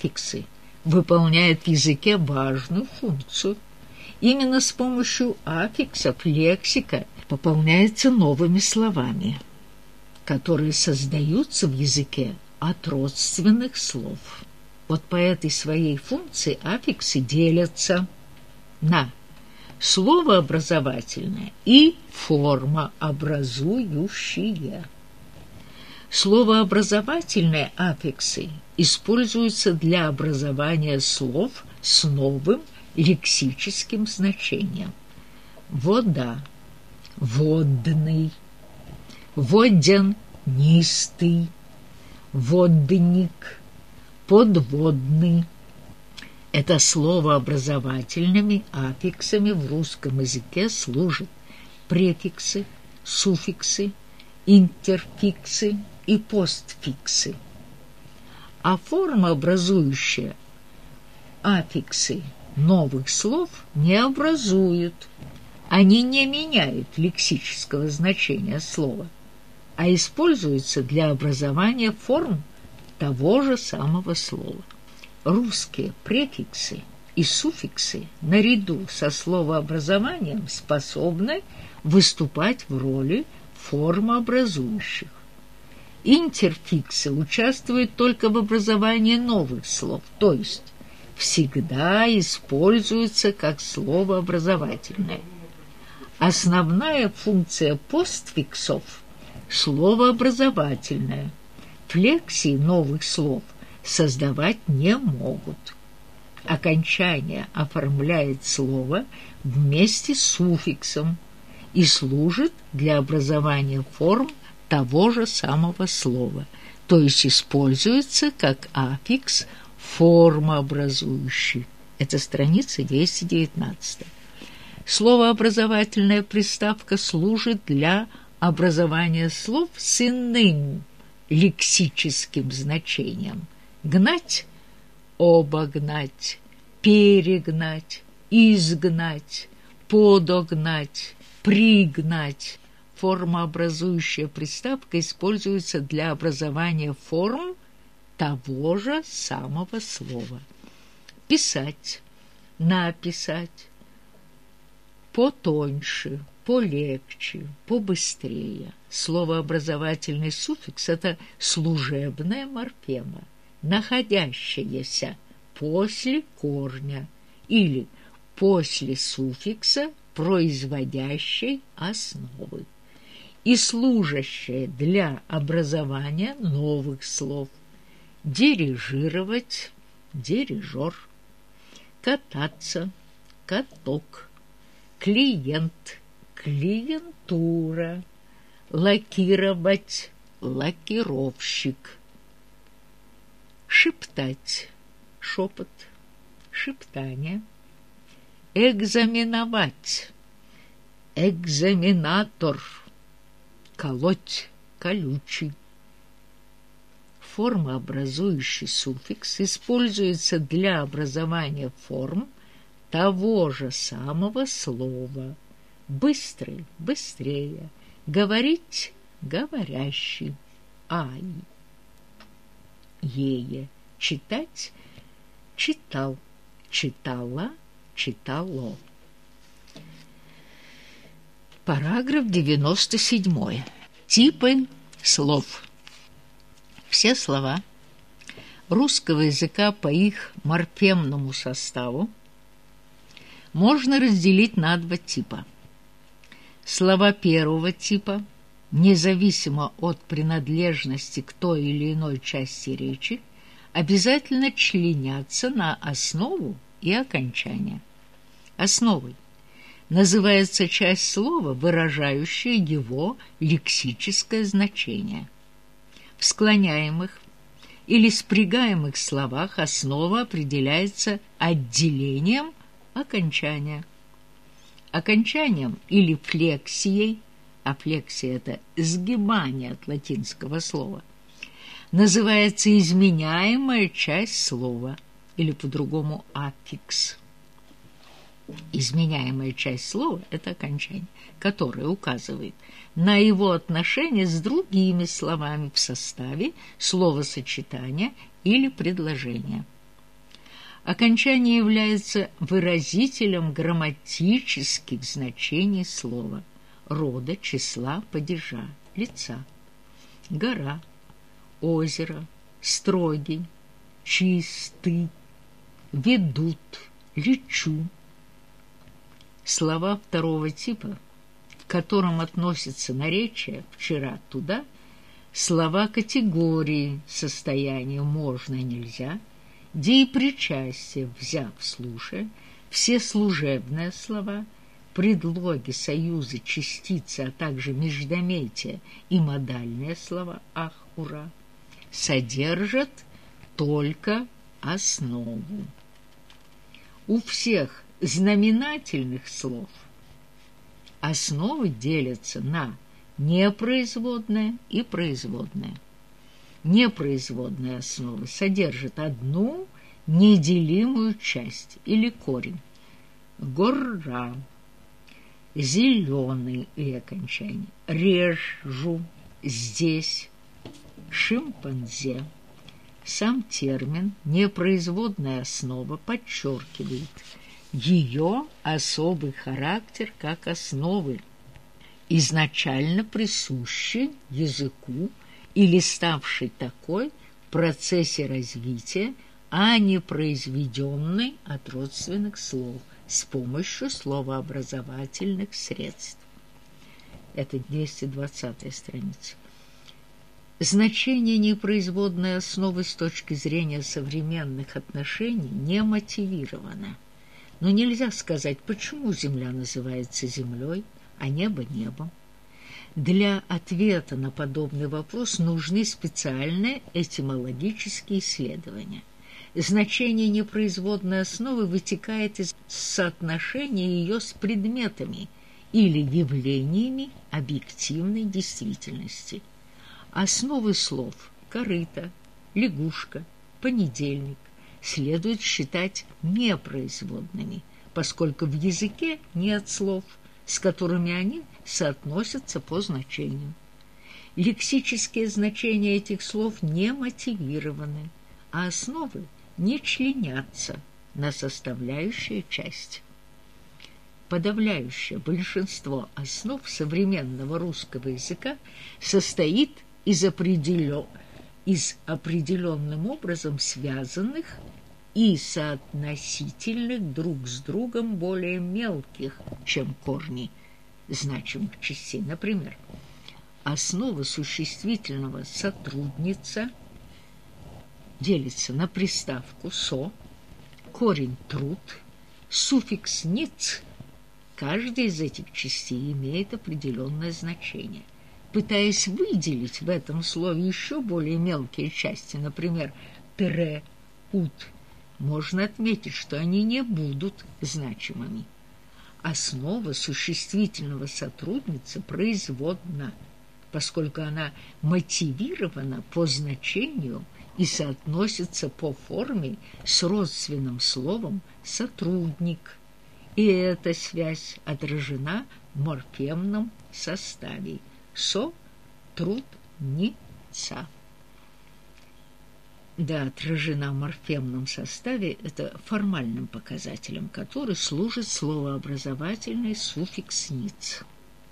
аффиксы выполняют в языке важную функцию. Именно с помощью аффиксов лексика пополняется новыми словами, которые создаются в языке от родственных слов. Вот по этой своей функции аффиксы делятся на словообразовательное и формообразующие. Словообразовательные аффиксы используются для образования слов с новым лексическим значением. Вода, водный, водянистый, водник, подводный. Это слово образовательными аффиксами в русском языке служат префиксы, суффиксы, интерфиксы и постфиксы. А форма, образующая аффиксы новых слов, не образуют. Они не меняют лексического значения слова, а используются для образования форм того же самого слова. Русские префиксы и суффиксы наряду со словообразованием способны выступать в роли формообразующих. Интерфиксы участвуют только в образовании новых слов, то есть всегда используются как слово образовательное. Основная функция постфиксов – словообразовательная. Флексии новых слов создавать не могут. Окончание оформляет слово вместе с суффиксом и служит для образования форм того же самого слова, то есть используется как аффикс формообразующий. Это страница 219. Словообразовательная приставка служит для образования слов с иным лексическим значением. Гнать – обогнать, перегнать, изгнать, подогнать, пригнать, формообразующая приставка используется для образования форм того же самого слова. Писать, написать, потоньше, полегче, побыстрее. Словообразовательный суффикс – это служебная морфема, находящаяся после корня или после суффикса, производящей основы и служащее для образования новых слов. Дирижировать – дирижер, кататься – каток, клиент – клиентура, лакировать – лакировщик, шептать – шепот, шептание, экзаменовать – экзаменатор – колоть, колючий. Формообразующий суффикс используется для образования форм того же самого слова. Быстрый – быстрее, говорить – говорящий, ай. Ее, читать – читал, читала, читало. Параграф 97. Типы слов. Все слова русского языка по их морфемному составу можно разделить на два типа. Слова первого типа, независимо от принадлежности к той или иной части речи, обязательно членятся на основу и окончание. Основой называется часть слова, выражающая его лексическое значение. В склоняемых или спрягаемых словах основа определяется отделением окончания. Окончанием или флексией, а флексия – это сгибание от латинского слова, называется изменяемая часть слова или по-другому аффикс. Изменяемая часть слова – это окончание, которое указывает на его отношение с другими словами в составе словосочетания или предложения. Окончание является выразителем грамматических значений слова, рода, числа, падежа, лица. Гора, озеро, строгий, чистый, ведут, лечу. Слова второго типа, к которым относится наречие «вчера туда», слова категории состояния «можно» «нельзя», где и взяв, слушая, все служебные слова, предлоги, союзы, частицы, а также междометия и модальные слова «ах, ура» содержат только основу. У всех знаменательных слов основы делятся на непроизводное и производное непроизводная основа содержит одну неделимую часть или корень. Гора, зеленый и окончание, режу, здесь, шимпанзе. Сам термин «непроизводная основа» подчеркивает ее особый характер как основы, изначально присущий языку или ставший такой в процессе развития, а не произведенный от родственных слов с помощью словообразовательных средств. Это 220 страница. Значение непроизводной основы с точки зрения современных отношений не мотивировано. Но нельзя сказать, почему Земля называется Землей, а небо – небом. Для ответа на подобный вопрос нужны специальные этимологические исследования. Значение непроизводной основы вытекает из соотношения ее с предметами или явлениями объективной действительности. Основы слов «корыто», «лягушка», «понедельник» следует считать непроизводными, поскольку в языке нет слов, с которыми они соотносятся по значению. Лексические значения этих слов не мотивированы, а основы не членятся на составляющие части. Подавляющее большинство основ современного русского языка состоит из, определен... из определенным образом связанных и соотносительных друг с другом более мелких, чем корни – значимых частей. Например, основа существительного «сотрудница» делится на приставку «со», корень «труд», суффикс «ниц». Каждая из этих частей имеет определенное значение. Пытаясь выделить в этом слове еще более мелкие части, например, «тре», «ут», можно отметить, что они не будут значимыми. Основа существительного сотрудницы производна, поскольку она мотивирована по значению и соотносится по форме с родственным словом «сотрудник». И эта связь отражена в морфемном составе «со», «труд», «ница» да отражена в морфемном составе, это формальным показателем, который служит словообразовательный суффикс «ниц».